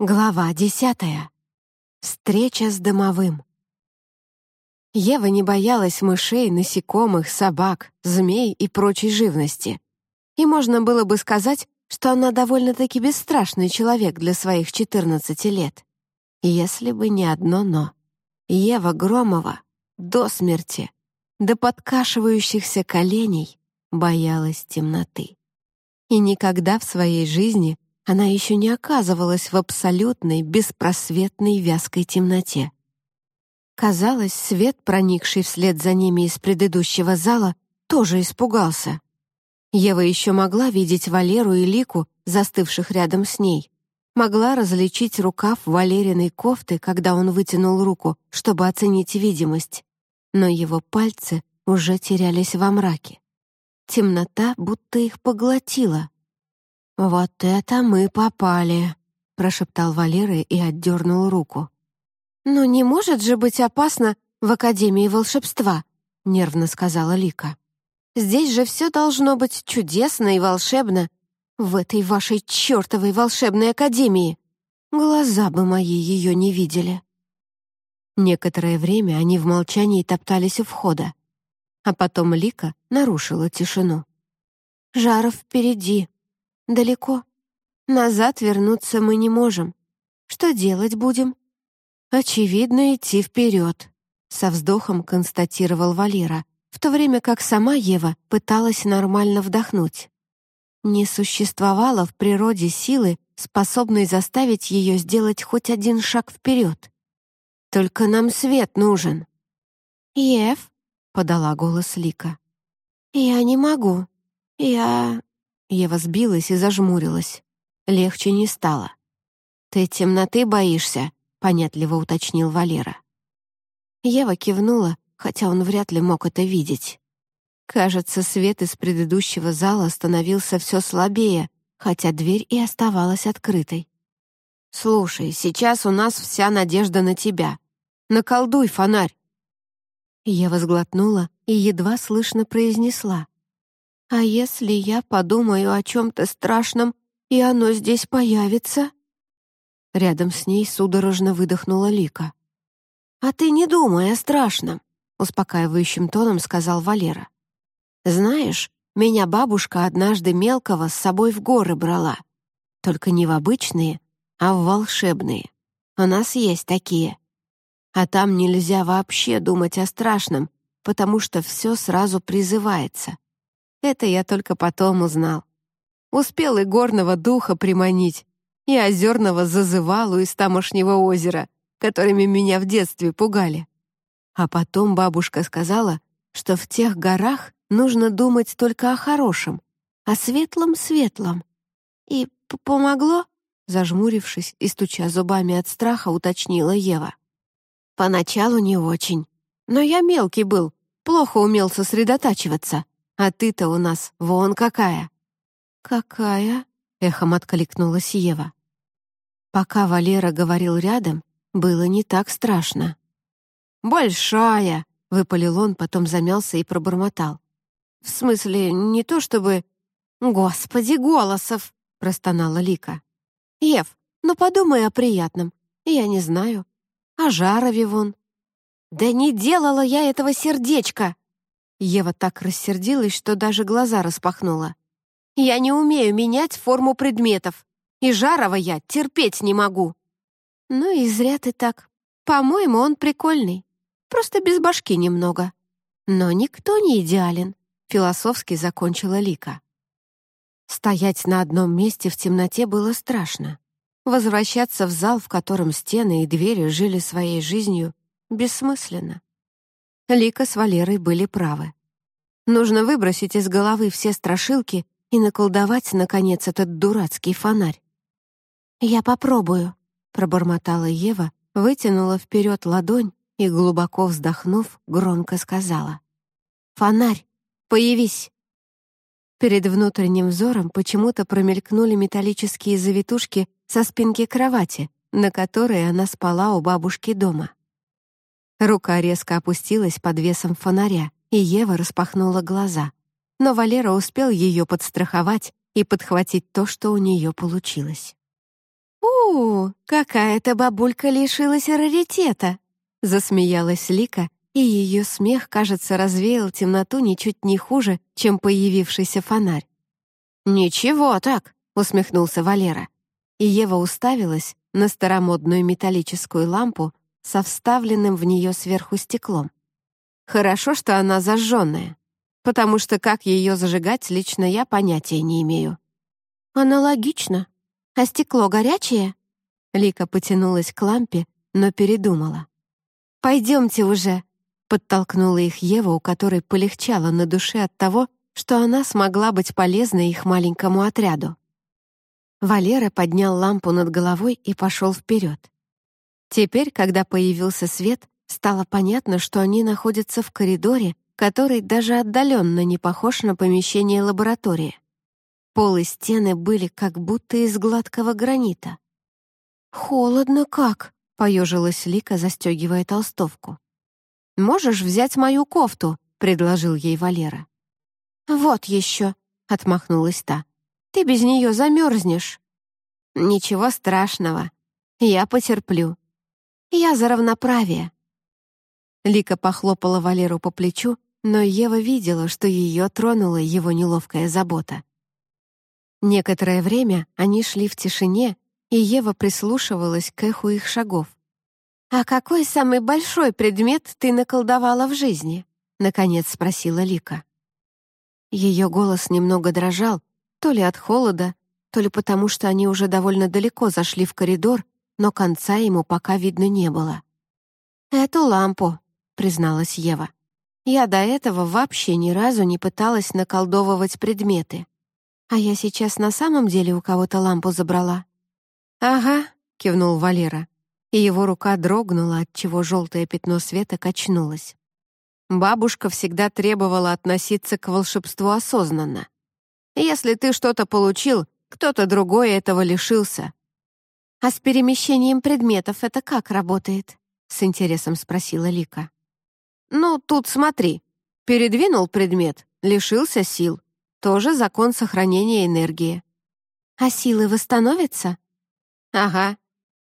Глава десятая. Встреча с домовым. Ева не боялась мышей, насекомых, собак, змей и прочей живности. И можно было бы сказать, что она довольно-таки бесстрашный человек для своих 14 лет. Если бы не одно «но». Ева Громова до смерти, до подкашивающихся коленей боялась темноты. И никогда в своей жизни она еще не оказывалась в абсолютной, беспросветной вязкой темноте. Казалось, свет, проникший вслед за ними из предыдущего зала, тоже испугался. Ева еще могла видеть Валеру и Лику, застывших рядом с ней. Могла различить рукав Валериной кофты, когда он вытянул руку, чтобы оценить видимость. Но его пальцы уже терялись во мраке. Темнота будто их поглотила — «Вот это мы попали!» — прошептал Валера и отдернул руку. «Но не может же быть опасно в Академии волшебства!» — нервно сказала Лика. «Здесь же все должно быть чудесно и волшебно. В этой вашей чертовой волшебной академии! Глаза бы мои ее не видели!» Некоторое время они в молчании топтались у входа. А потом Лика нарушила тишину. «Жаров впереди», Далеко. Назад вернуться мы не можем. Что делать будем? Очевидно, идти вперед, со вздохом констатировал Валера, в то время как сама Ева пыталась нормально вдохнуть. Не существовало в природе силы, способной заставить ее сделать хоть один шаг вперед. Только нам свет нужен. «Ев», — подала голос Лика. «Я не могу. Я... Ева сбилась и зажмурилась. Легче не стало. «Ты темноты боишься?» — понятливо уточнил Валера. Ева кивнула, хотя он вряд ли мог это видеть. Кажется, свет из предыдущего зала становился все слабее, хотя дверь и оставалась открытой. «Слушай, сейчас у нас вся надежда на тебя. Наколдуй фонарь!» Ева сглотнула и едва слышно произнесла. А если я подумаю о чем-то страшном, и оно здесь появится?» Рядом с ней судорожно выдохнула Лика. «А ты не думай о страшном», — успокаивающим тоном сказал Валера. «Знаешь, меня бабушка однажды мелкого с собой в горы брала. Только не в обычные, а в волшебные. У нас есть такие. А там нельзя вообще думать о страшном, потому что все сразу призывается. Это я только потом узнал. Успел и горного духа приманить, и озерного зазывалу из тамошнего озера, которыми меня в детстве пугали. А потом бабушка сказала, что в тех горах нужно думать только о хорошем, о светлом-светлом. И помогло? Зажмурившись и стуча зубами от страха, уточнила Ева. Поначалу не очень. Но я мелкий был, плохо умел сосредотачиваться. А ты-то у нас вон какая!» «Какая?» — эхом откликнулась Ева. Пока Валера говорил рядом, было не так страшно. «Большая!» — выпалил он, потом замялся и пробормотал. «В смысле, не то чтобы...» «Господи, Голосов!» — простонала Лика. «Ев, ну подумай о приятном. Я не знаю. О Жарове вон». «Да не делала я этого сердечка!» Ева так рассердилась, что даже глаза распахнула. «Я не умею менять форму предметов, и Жарова я терпеть не могу». «Ну и зря ты так. По-моему, он прикольный. Просто без башки немного. Но никто не идеален», — философски закончила Лика. Стоять на одном месте в темноте было страшно. Возвращаться в зал, в котором стены и двери жили своей жизнью, бессмысленно. Лика с Валерой были правы. Нужно выбросить из головы все страшилки и наколдовать, наконец, этот дурацкий фонарь. «Я попробую», — пробормотала Ева, вытянула вперед ладонь и, глубоко вздохнув, громко сказала. «Фонарь, появись!» Перед внутренним взором почему-то промелькнули металлические завитушки со спинки кровати, на которой она спала у бабушки дома. Рука резко опустилась под весом фонаря, и Ева распахнула глаза. Но Валера успел ее подстраховать и подхватить то, что у нее получилось. «У, какая-то бабулька лишилась раритета!» — засмеялась Лика, и ее смех, кажется, развеял темноту ничуть не хуже, чем появившийся фонарь. «Ничего так», — усмехнулся Валера. И Ева уставилась на старомодную металлическую лампу со вставленным в нее сверху стеклом. Хорошо, что она зажженная, потому что как ее зажигать, лично я понятия не имею. Аналогично. А стекло горячее? Лика потянулась к лампе, но передумала. «Пойдемте уже», — подтолкнула их Ева, у которой полегчало на душе от того, что она смогла быть полезной их маленькому отряду. Валера поднял лампу над головой и пошел вперед. Теперь, когда появился свет, стало понятно, что они находятся в коридоре, который даже отдаленно не похож на помещение лаборатории. Пол и стены были как будто из гладкого гранита. «Холодно как!» — поежилась Лика, застегивая толстовку. «Можешь взять мою кофту?» — предложил ей Валера. «Вот еще!» — отмахнулась та. «Ты без нее замерзнешь». «Ничего страшного. Я потерплю. Я за равноправие». Лика похлопала Валеру по плечу, но Ева видела, что ее тронула его неловкая забота. Некоторое время они шли в тишине, и Ева прислушивалась к эху их шагов. «А какой самый большой предмет ты наколдовала в жизни?» — наконец спросила Лика. Ее голос немного дрожал, то ли от холода, то ли потому, что они уже довольно далеко зашли в коридор, но конца ему пока видно не было. «Эту лампу», — призналась Ева. «Я до этого вообще ни разу не пыталась наколдовывать предметы. А я сейчас на самом деле у кого-то лампу забрала». «Ага», — кивнул Валера, и его рука дрогнула, отчего желтое пятно света качнулось. Бабушка всегда требовала относиться к волшебству осознанно. Если ты что-то получил, кто-то другой этого лишился. «А с перемещением предметов это как работает?» — с интересом спросила Лика. «Ну, тут смотри. Передвинул предмет, лишился сил. Тоже закон сохранения энергии». «А силы восстановятся?» «Ага.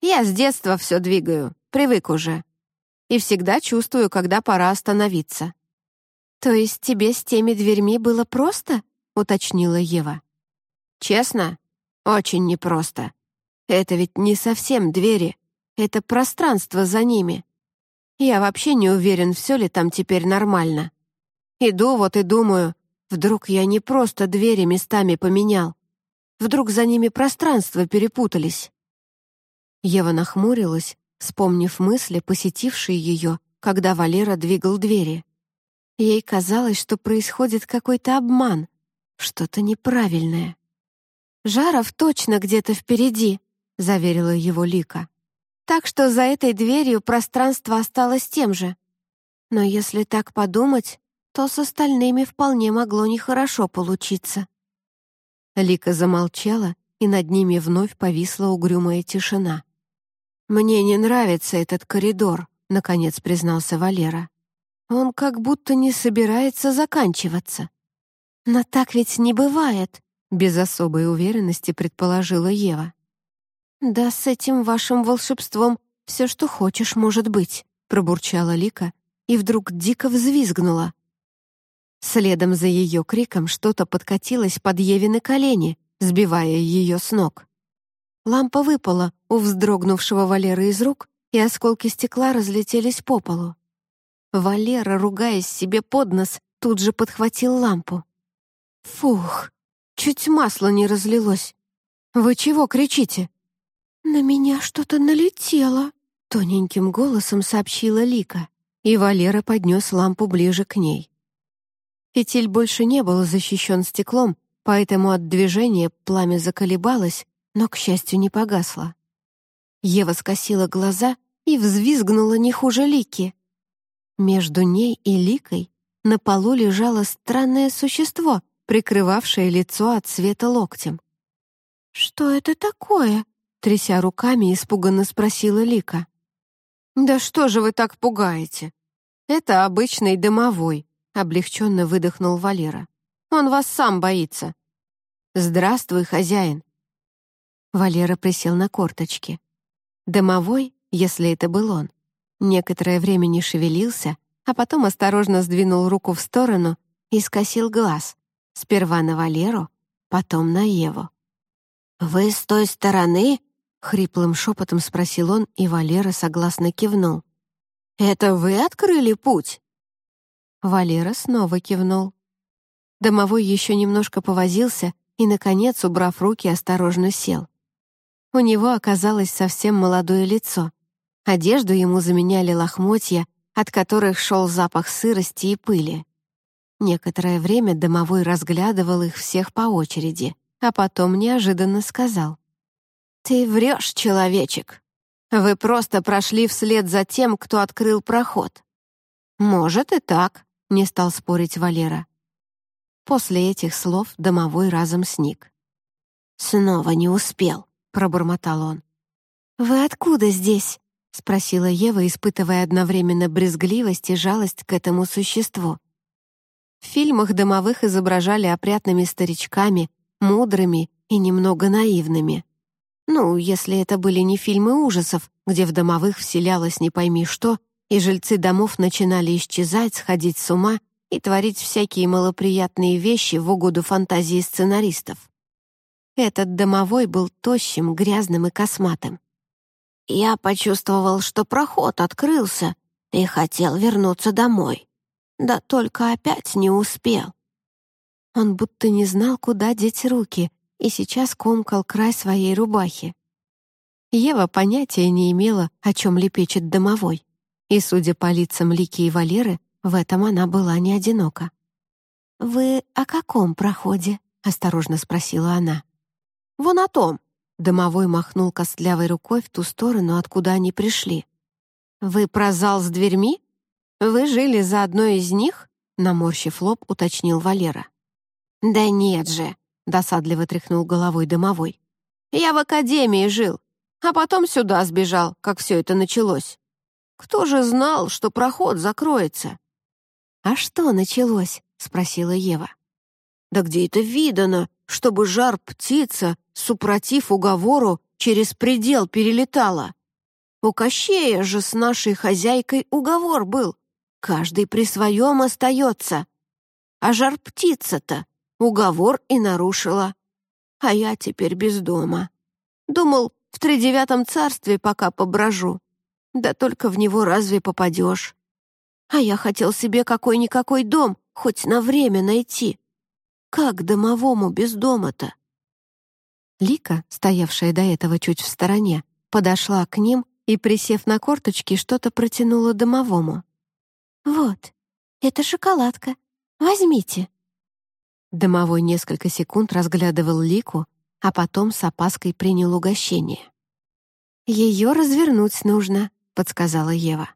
Я с детства все двигаю, привык уже и всегда чувствую, когда пора остановиться». «То есть тебе с теми дверьми было просто?» — уточнила Ева. «Честно? Очень непросто. Это ведь не совсем двери, это пространство за ними. Я вообще не уверен, все ли там теперь нормально. Иду вот и думаю, вдруг я не просто двери местами поменял. Вдруг за ними пространства перепутались». Ева нахмурилась, вспомнив мысли, посетившие ее, когда Валера двигал двери. Ей казалось, что происходит какой-то обман, что-то неправильное. «Жаров точно где-то впереди», — заверила его Лика. «Так что за этой дверью пространство осталось тем же. Но если так подумать, то с остальными вполне могло нехорошо получиться». Лика замолчала, и над ними вновь повисла угрюмая тишина. «Мне не нравится этот коридор», — наконец признался Валера. «Он как будто не собирается заканчиваться». «Но так ведь не бывает», — без особой уверенности предположила Ева. «Да с этим вашим волшебством все, что хочешь, может быть», — пробурчала Лика и вдруг дико взвизгнула. Следом за ее криком что-то подкатилось под Евины колени, сбивая ее с ног. Лампа выпала у вздрогнувшего Валеры из рук, и осколки стекла разлетелись по полу. Валера, ругаясь себе под нос, тут же подхватил лампу. «Фух, чуть масло не разлилось. Вы чего кричите?» «На меня что-то налетело», — тоненьким голосом сообщила Лика, и Валера поднес лампу ближе к ней. Фитиль больше не был защищен стеклом, поэтому от движения пламя заколебалось, но, к счастью, не погасла. Ева скосила глаза и взвизгнула не хуже Лики. Между ней и Ликой на полу лежало странное существо, прикрывавшее лицо от света локтем. «Что это такое?» — тряся руками, испуганно спросила Лика. «Да что же вы так пугаете? Это обычный домовой», — облегченно выдохнул Валера. «Он вас сам боится». «Здравствуй, хозяин», Валера присел на корточки. Домовой, если это был он, некоторое время не шевелился, а потом осторожно сдвинул руку в сторону и скосил глаз. Сперва на Валеру, потом на Еву. «Вы с той стороны?» — хриплым шепотом спросил он, и Валера согласно кивнул. «Это вы открыли путь?» Валера снова кивнул. Домовой еще немножко повозился и, наконец, убрав руки, осторожно сел. У него оказалось совсем молодое лицо. Одежду ему заменяли лохмотья, от которых шел запах сырости и пыли. Некоторое время домовой разглядывал их всех по очереди, а потом неожиданно сказал. «Ты врешь, человечек. Вы просто прошли вслед за тем, кто открыл проход». «Может и так», — не стал спорить Валера. После этих слов домовой разом сник. «Снова не успел», — пробормотал он. «Вы откуда здесь?» — спросила Ева, испытывая одновременно брезгливость и жалость к этому существу. В фильмах домовых изображали опрятными старичками, мудрыми и немного наивными. Ну, если это были не фильмы ужасов, где в домовых вселялось не пойми что, и жильцы домов начинали исчезать, сходить с ума и творить всякие малоприятные вещи в угоду фантазии сценаристов. Этот домовой был тощим, грязным и косматым. Я почувствовал, что проход открылся, и хотел вернуться домой. Да только опять не успел. Он будто не знал, куда деть руки, и сейчас комкал край своей рубахи. Ева понятия не имела, о чем лепечет домовой. И, судя по лицам Лики и Валеры, в этом она была не одинока. «Вы о каком проходе?» — осторожно спросила она. «Вон о том!» — домовой махнул костлявой рукой в ту сторону, откуда они пришли. «Вы про зал с дверьми?» «Вы жили за одной из них?» — наморщив лоб, уточнил Валера. «Да нет же», — досадливо тряхнул головой домовой. «Я в академии жил, а потом сюда сбежал, как все это началось. Кто же знал, что проход закроется?» «А что началось?» — спросила Ева. «Да где это видано, чтобы жар птица, супротив уговору, через предел перелетала? У Кощея же с нашей хозяйкой уговор был. Каждый при своем остается. А жар птица-то уговор и нарушила. А я теперь без дома. Думал, в тридевятом царстве пока поброжу. Да только в него разве попадешь? А я хотел себе какой-никакой дом хоть на время найти. Как домовому без дома-то? Лика, стоявшая до этого чуть в стороне, подошла к ним и, присев на корточки, что-то протянула домовому. «Вот, это шоколадка. Возьмите». Домовой несколько секунд разглядывал Лику, а потом с опаской принял угощение. «Ее развернуть нужно», — подсказала Ева.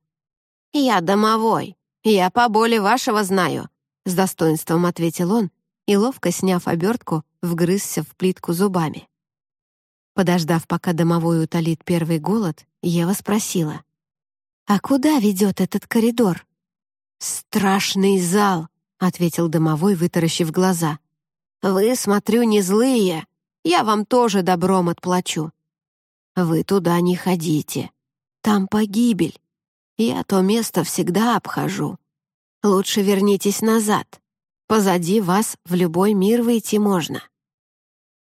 «Я домовой. Я поболе вашего знаю», — с достоинством ответил он и, ловко сняв обертку, вгрызся в плитку зубами. Подождав, пока домовой утолит первый голод, Ева спросила. «А куда ведет этот коридор?» «Страшный зал», — ответил домовой, вытаращив глаза. «Вы, смотрю, не злые. Я вам тоже добром отплачу. Вы туда не ходите. Там погибель. Я то место всегда обхожу. Лучше вернитесь назад. Позади вас в любой мир выйти можно».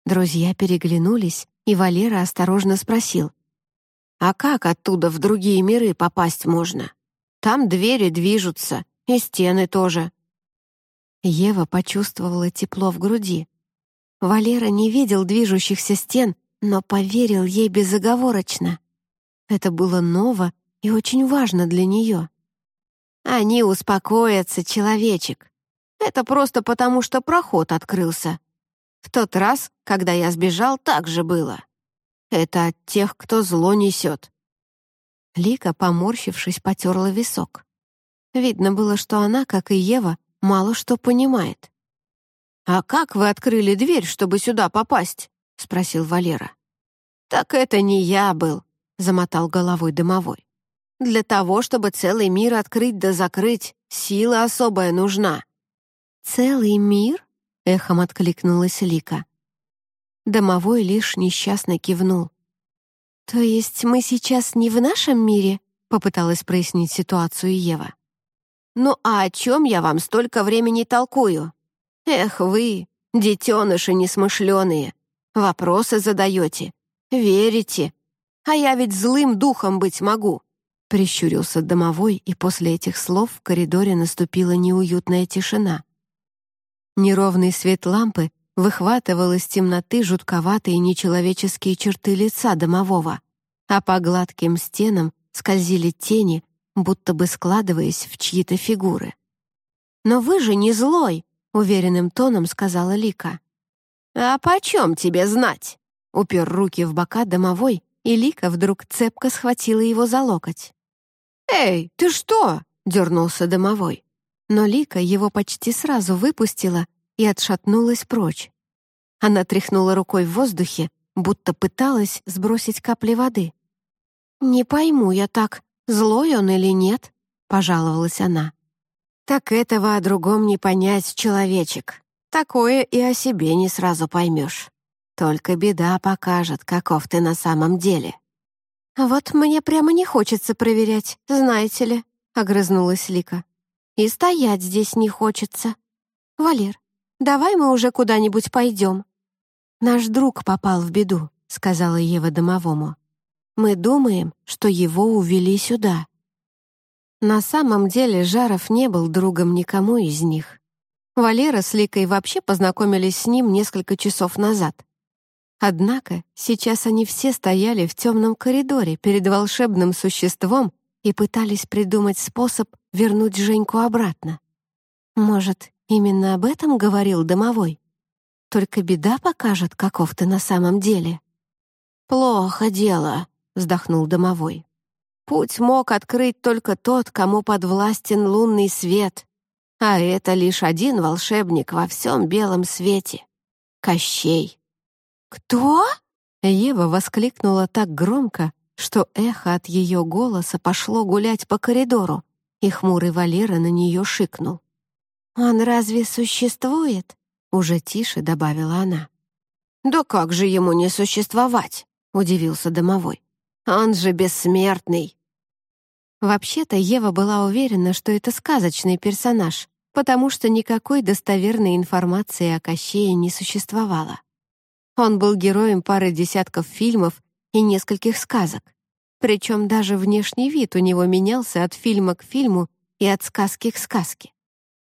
Друзья переглянулись, и Валера осторожно спросил. «А как оттуда в другие миры попасть можно? Там двери движутся, и стены тоже». Ева почувствовала тепло в груди. Валера не видел движущихся стен, но поверил ей безоговорочно. Это было ново и очень важно для нее. «Они успокоятся, человечек. Это просто потому, что проход открылся. В тот раз, когда я сбежал, так же было. Это от тех, кто зло несет». Лика, поморщившись, потерла висок. Видно было, что она, как и Ева, мало что понимает. «А как вы открыли дверь, чтобы сюда попасть?» — спросил Валера. «Так это не я был», — замотал головой дымовой. «Для того, чтобы целый мир открыть да закрыть, сила особая нужна». «Целый мир?» — эхом откликнулась Лика. Домовой лишь несчастно кивнул. «То есть мы сейчас не в нашем мире?» — попыталась прояснить ситуацию Ева. «Ну а о чем я вам столько времени толкую? Эх вы, детеныши несмышленые, вопросы задаете, верите, а я ведь злым духом быть могу». Прищурился домовой, и после этих слов в коридоре наступила неуютная тишина. Неровный свет лампы выхватывал из темноты жутковатые нечеловеческие черты лица домового, а по гладким стенам скользили тени, будто бы складываясь в чьи-то фигуры. «Но вы же не злой!» — уверенным тоном сказала Лика. «А почем тебе знать?» — упер руки в бока домовой, и Лика вдруг цепко схватила его за локоть. «Эй, ты что?» — дернулся домовой. Но Лика его почти сразу выпустила и отшатнулась прочь. Она тряхнула рукой в воздухе, будто пыталась сбросить капли воды. «Не пойму я так, злой он или нет?» — пожаловалась она. «Так этого о другом не понять, человечек. Такое и о себе не сразу поймешь. Только беда покажет, каков ты на самом деле». «Вот мне прямо не хочется проверять, знаете ли», — огрызнулась Лика. «И стоять здесь не хочется. Валер, давай мы уже куда-нибудь пойдем». «Наш друг попал в беду», — сказала Ева домовому. «Мы думаем, что его увели сюда». На самом деле Жаров не был другом никому из них. Валера с Ликой вообще познакомились с ним несколько часов назад. Однако сейчас они все стояли в темном коридоре перед волшебным существом и пытались придумать способ вернуть Женьку обратно. Может, именно об этом говорил домовой? Только беда покажет, каков ты на самом деле. «Плохо дело», — вздохнул домовой. «Путь мог открыть только тот, кому подвластен лунный свет, а это лишь один волшебник во всем белом свете — Кощей». «Кто?» Ева воскликнула так громко, что эхо от ее голоса пошло гулять по коридору, и хмурый Валера на нее шикнул. «Он разве существует?» — уже тише добавила она. «Да как же ему не существовать?» — удивился домовой. «Он же бессмертный!» Вообще-то Ева была уверена, что это сказочный персонаж, потому что никакой достоверной информации о Кощее не существовало. Он был героем пары десятков фильмов и нескольких сказок. Причем даже внешний вид у него менялся от фильма к фильму и от сказки к сказке.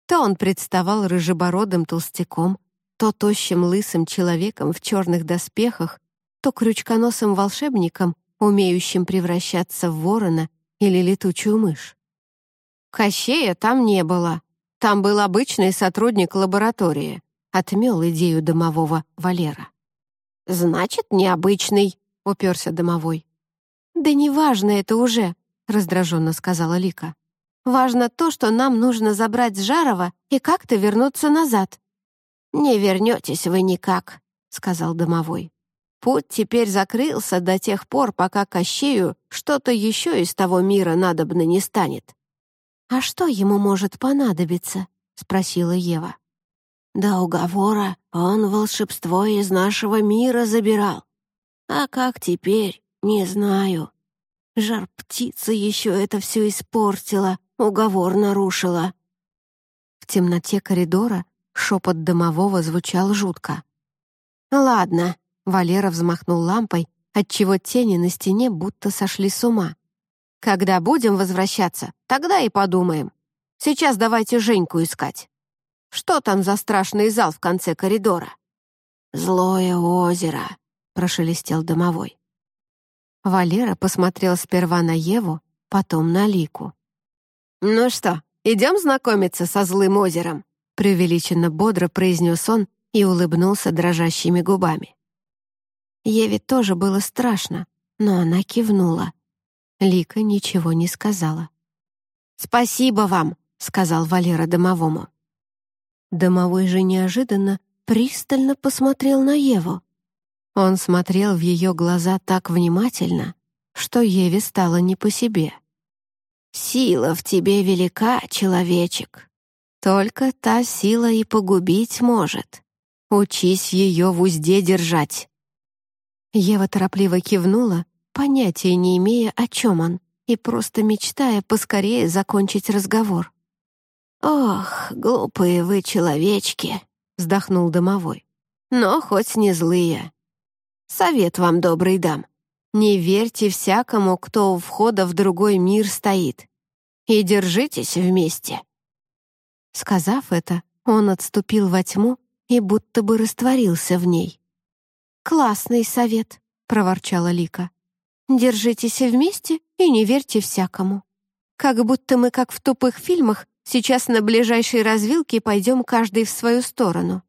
То он представал рыжебородым толстяком, то тощим лысым человеком в черных доспехах, то крючконосым волшебником, умеющим превращаться в ворона или летучую мышь. Кощея там не было. Там был обычный сотрудник лаборатории, отмел идею домового Валера. «Значит, необычный», — уперся домовой. «Да неважно это уже», — раздраженно сказала Лика. «Важно то, что нам нужно забрать Жарова и как-то вернуться назад». «Не вернетесь вы никак», — сказал домовой. «Путь теперь закрылся до тех пор, пока Кощею что-то еще из того мира надобно не станет». «А что ему может понадобиться?» — спросила Ева. До уговора он волшебство из нашего мира забирал. А как теперь, не знаю. Жар-птица еще это все испортила, уговор нарушила. В темноте коридора шепот домового звучал жутко. «Ладно», — Валера взмахнул лампой, отчего тени на стене будто сошли с ума. «Когда будем возвращаться, тогда и подумаем. Сейчас давайте Женьку искать». Что там за страшный зал в конце коридора?» «Злое озеро», — прошелестел домовой. Валера посмотрел сперва на Еву, потом на Лику. «Ну что, идем знакомиться со злым озером?» преувеличенно бодро произнес он и улыбнулся дрожащими губами. Еве тоже было страшно, но она кивнула. Лика ничего не сказала. «Спасибо вам», — сказал Валера домовому. Домовой же неожиданно пристально посмотрел на Еву. Он смотрел в ее глаза так внимательно, что Еве стало не по себе. «Сила в тебе велика, человечек. Только та сила и погубить может. Учись ее в узде держать». Ева торопливо кивнула, понятия не имея, о чем он, и просто мечтая поскорее закончить разговор. «Ох, глупые вы человечки!» — вздохнул домовой. «Но хоть не злые. Совет вам добрый дам. Не верьте всякому, кто у входа в другой мир стоит. И держитесь вместе». Сказав это, он отступил во тьму и будто бы растворился в ней. «Классный совет», — проворчала Лика. «Держитесь вместе и не верьте всякому. Как будто мы, как в тупых фильмах, сейчас на ближайшей развилке пойдем каждый в свою сторону».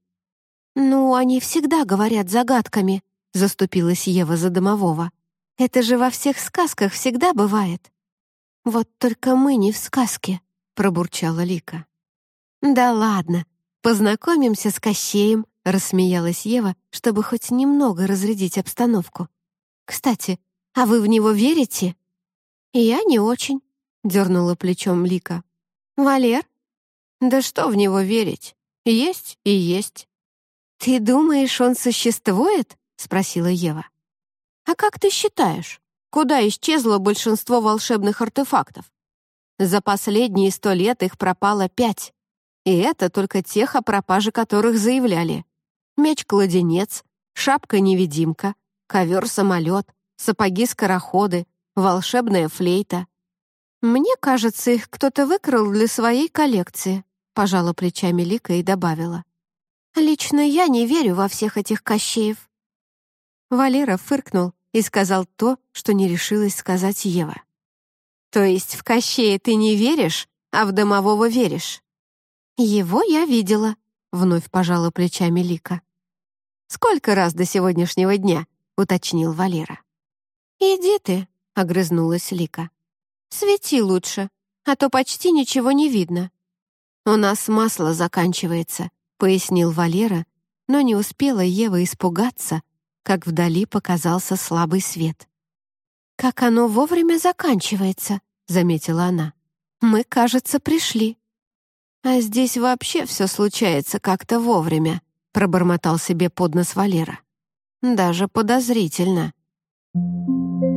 «Ну, они всегда говорят загадками», — заступилась Ева за домового. «Это же во всех сказках всегда бывает». «Вот только мы не в сказке», — пробурчала Лика. «Да ладно, познакомимся с Кощеем», — рассмеялась Ева, чтобы хоть немного разрядить обстановку. «Кстати, а вы в него верите?» «Я не очень», — дернула плечом Лика. «Валер?» «Да что в него верить? Есть и есть». «Ты думаешь, он существует?» — спросила Ева. «А как ты считаешь, куда исчезло большинство волшебных артефактов? За последние сто лет их пропало пять. И это только тех, о пропаже которых заявляли. Меч-кладенец, шапка-невидимка, ковер-самолет, сапоги-скороходы, волшебная флейта. Мне кажется, их кто-то выкрал для своей коллекции, пожала плечами Лика и добавила. Лично я не верю во всех этих кощеев. Валера фыркнул и сказал то, что не решилась сказать Ева. «То есть в Кощея ты не веришь, а в домового веришь?» «Его я видела», — вновь пожала плечами Лика. «Сколько раз до сегодняшнего дня?» — уточнил Валера. «Иди ты», — огрызнулась Лика. «Свети лучше, а то почти ничего не видно». «У нас масло заканчивается», — пояснил Валера, но не успела Ева испугаться, как вдали показался слабый свет. «Как оно вовремя заканчивается», — заметила она. «Мы, кажется, пришли». «А здесь вообще все случается как-то вовремя», — пробормотал себе под нос Валера. «Даже подозрительно». Thank you.